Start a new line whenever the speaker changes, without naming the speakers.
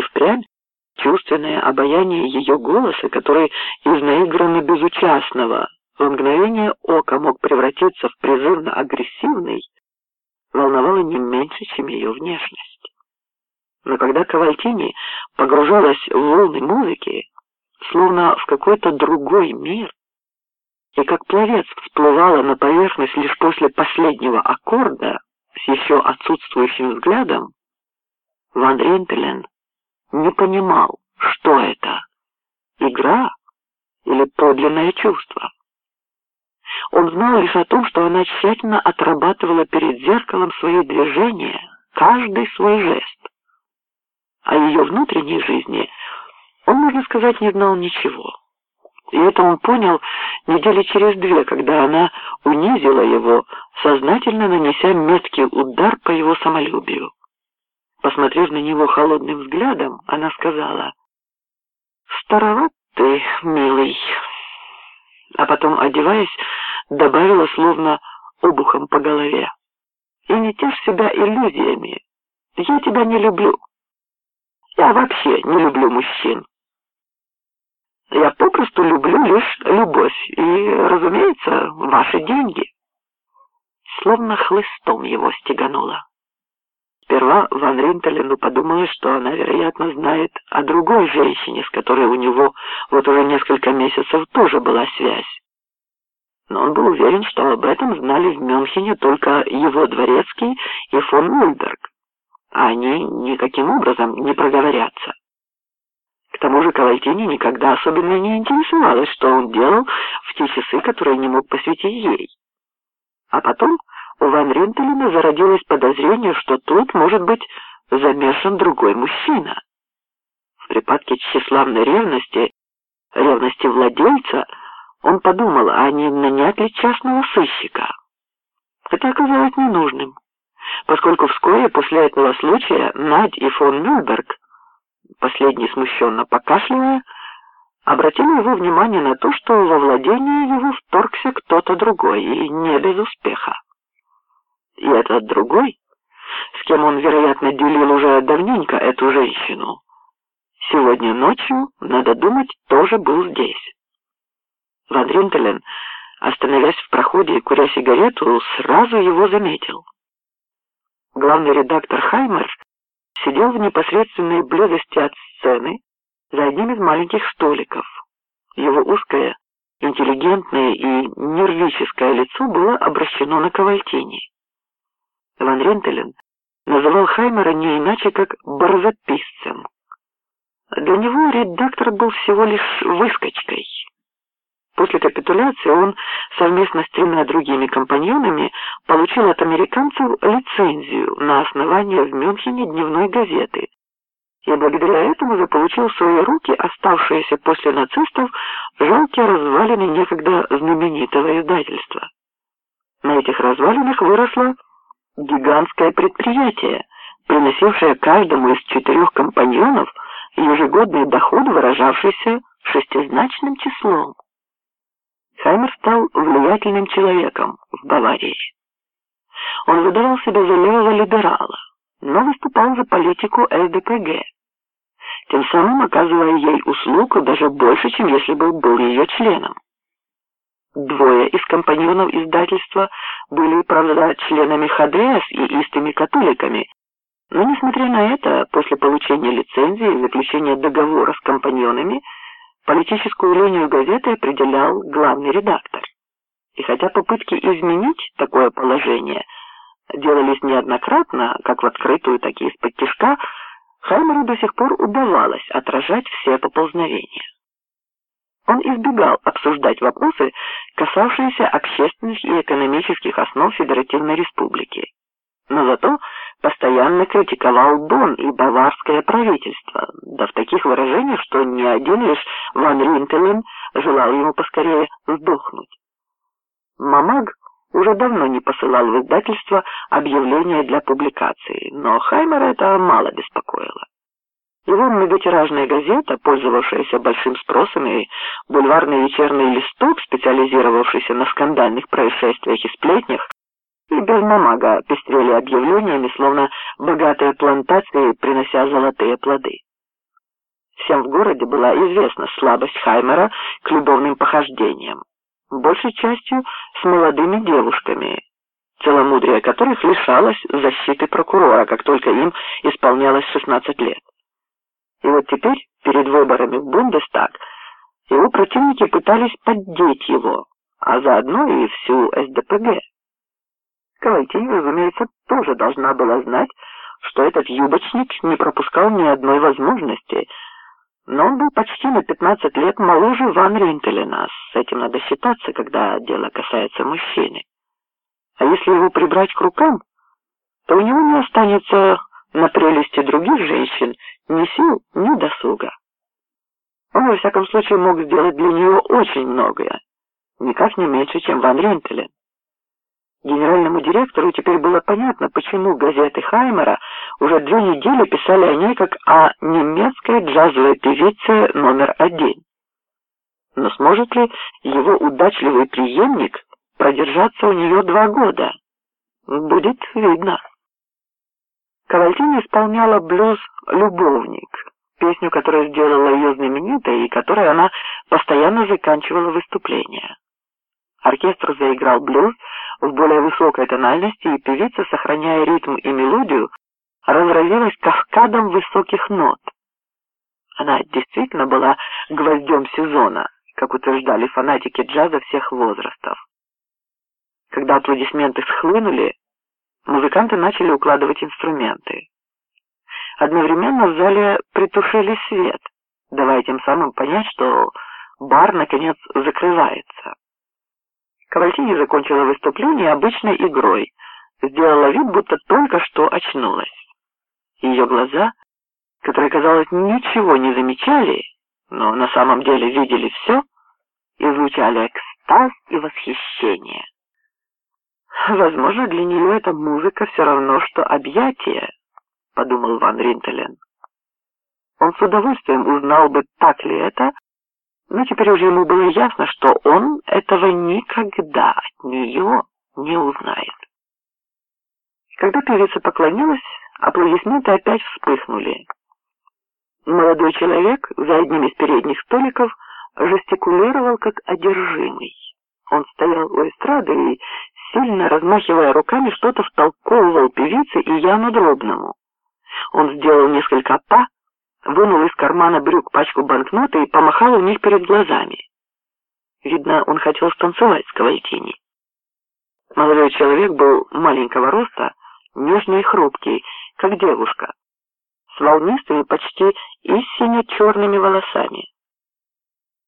И впрямь чувственное обаяние ее голоса, который из наигранно безучастного в мгновение ока мог превратиться в призывно-агрессивный, волновало не меньше, чем ее внешность. Но когда Кавальтини погружалась в волны музыки, словно в какой-то другой мир, и как пловец всплывала на поверхность лишь после последнего аккорда с еще отсутствующим взглядом, Ван Рентелен не понимал, что это — игра или подлинное чувство. Он знал лишь о том, что она тщательно отрабатывала перед зеркалом свои движения, каждый свой жест. О ее внутренней жизни он, можно сказать, не знал ничего. И это он понял недели через две, когда она унизила его, сознательно нанеся меткий удар по его самолюбию. Посмотрев на него холодным взглядом, она сказала, «Староват ты, милый». А потом, одеваясь, добавила словно обухом по голове. «И не тешь себя иллюзиями. Я тебя не люблю. Я вообще не люблю мужчин. Я попросту люблю лишь любовь и, разумеется, ваши деньги». Словно хлыстом его стегануло. Сперва Ван Ринтелену подумалось, что она, вероятно, знает о другой женщине, с которой у него вот уже несколько месяцев тоже была связь. Но он был уверен, что об этом знали в Мюнхене только его дворецкий и фон Мульберг, а они никаким образом не проговорятся. К тому же Кавальтини никогда особенно не интересовалась, что он делал в те часы, которые не мог посвятить ей. А потом Ван Рентелена зародилось подозрение, что тут может быть замешан другой мужчина. В припадке тщеславной ревности, ревности владельца, он подумал, а не нанять ли частного сыщика. Это оказалось ненужным, поскольку вскоре после этого случая Надь и фон Мюльберг, последний смущенно покашливая, обратили его внимание на то, что во владение его вторгся кто-то другой, и не без успеха. И этот другой, с кем он, вероятно, делил уже давненько эту женщину, сегодня ночью, надо думать, тоже был здесь. Ван Ринтелен, остановясь в проходе и куря сигарету, сразу его заметил. Главный редактор Хаймер сидел в непосредственной близости от сцены за одним из маленьких столиков. Его узкое, интеллигентное и нервическое лицо было обращено на Кавальтини. Ван Рентелен называл Хаймера не иначе, как барзаписцем. Для него редактор был всего лишь выскочкой. После капитуляции он совместно с тремя другими компаньонами получил от американцев лицензию на основание в Мюнхене дневной газеты и благодаря этому заполучил в свои руки оставшиеся после нацистов жалкие развалины некогда знаменитого издательства. На этих развалинах выросла гигантское предприятие, приносившее каждому из четырех компаньонов ежегодный доход, выражавшийся шестизначным числом. Хаймер стал влиятельным человеком в Баварии. Он выдавал себя за левого либерала, но выступал за политику ЛДПГ, тем самым оказывая ей услугу даже больше, чем если бы был ее членом. Двое из компаньонов издательства были, правда, членами ХДС и истыми католиками, но, несмотря на это, после получения лицензии и заключения договора с компаньонами, политическую линию газеты определял главный редактор. И хотя попытки изменить такое положение делались неоднократно, как в открытую, так и из-под тишка, Хаймеру до сих пор удавалось отражать все поползновения. Он избегал обсуждать вопросы, касавшиеся общественных и экономических основ Федеративной Республики. Но зато постоянно критиковал Дон и баварское правительство, да в таких выражениях, что ни один лишь Ван Ринтелен желал ему поскорее сдохнуть. Мамаг уже давно не посылал в издательство объявления для публикации, но Хаймера это мало беспокоило. Его многотиражная газета, пользовавшаяся большим спросом, и бульварный вечерний листок, специализировавшийся на скандальных происшествиях и сплетнях, и без намага пестрели объявлениями, словно богатые плантации, принося золотые плоды. Всем в городе была известна слабость Хаймера к любовным похождениям, большей частью с молодыми девушками, целомудрие которых лишалось защиты прокурора, как только им исполнялось 16 лет. И вот теперь, перед выборами в Бундестаг, его противники пытались поддеть его, а заодно и всю СДПГ. Кавальтини, разумеется, тоже должна была знать, что этот юбочник не пропускал ни одной возможности, но он был почти на 15 лет моложе Ван Ринтелена, с этим надо считаться, когда дело касается мужчины. А если его прибрать к рукам, то у него не останется на прелести других женщин ни сил, ни досуга. Он, во всяком случае, мог сделать для нее очень многое, никак не меньше, чем Ван Рентелен. Генеральному директору теперь было понятно, почему газеты Хаймера уже две недели писали о ней как о немецкой джазовой певице номер один. Но сможет ли его удачливый преемник продержаться у нее два года. Будет видно. Кавальтини исполняла блюз «Любовник», песню, которая сделала ее знаменитой и которой она постоянно заканчивала выступления. Оркестр заиграл блюз в более высокой тональности, и певица, сохраняя ритм и мелодию, разразилась каскадом высоких нот. Она действительно была гвоздем сезона, как утверждали фанатики джаза всех возрастов. Когда аплодисменты схлынули, музыканты начали укладывать инструменты. Одновременно в зале притушили свет, давая тем самым понять, что бар наконец закрывается. Кавальтини закончила выступление обычной игрой, сделала вид, будто только что очнулась. Ее глаза, которые, казалось, ничего не замечали, но на самом деле видели все, излучали экстаз и восхищение. Возможно, для нее эта музыка все равно, что объятие, подумал Ван Ринтелен. Он с удовольствием узнал бы, так ли это, но теперь уже ему было ясно, что он этого никогда от нее не узнает. Когда певица поклонилась, аплодисменты опять вспыхнули. Молодой человек за одним из передних столиков жестикулировал как одержимый. Он стоял у эстрады и сильно размахивая руками, что-то втолковывал певице и Яну Дробному. Он сделал несколько па, вынул из кармана брюк пачку банкноты и помахал у них перед глазами. Видно, он хотел станцевать с Кавальтини. Молодой человек был маленького роста, нежный и хрупкий, как девушка, с волнистыми, почти истинно черными волосами.